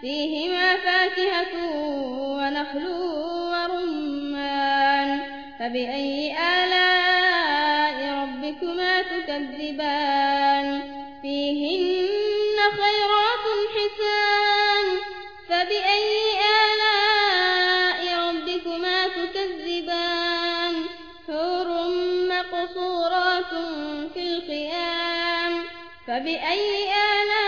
فيهما فاكهة ونخل ورمان. فبأي آلاء ربكما تكذبان؟ فيهن خيرات حسان. فبأي آلاء ربكما تكذبان؟ حور مقصورات في الخيام. فبأي آلاء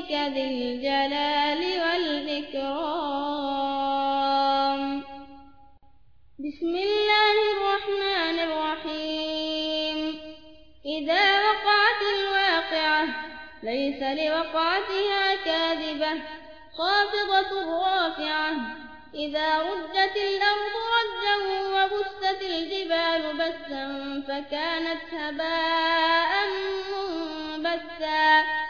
ربك ذي الجلال والإكرام. بسم الله الرحمن الرحيم. إذا وقعت الواقعة ليس لوقعتها كاذبة. خافضة رافعة. إذا ردت الأرض رجا وبست الجبال بسا فكانت هباء منبثا.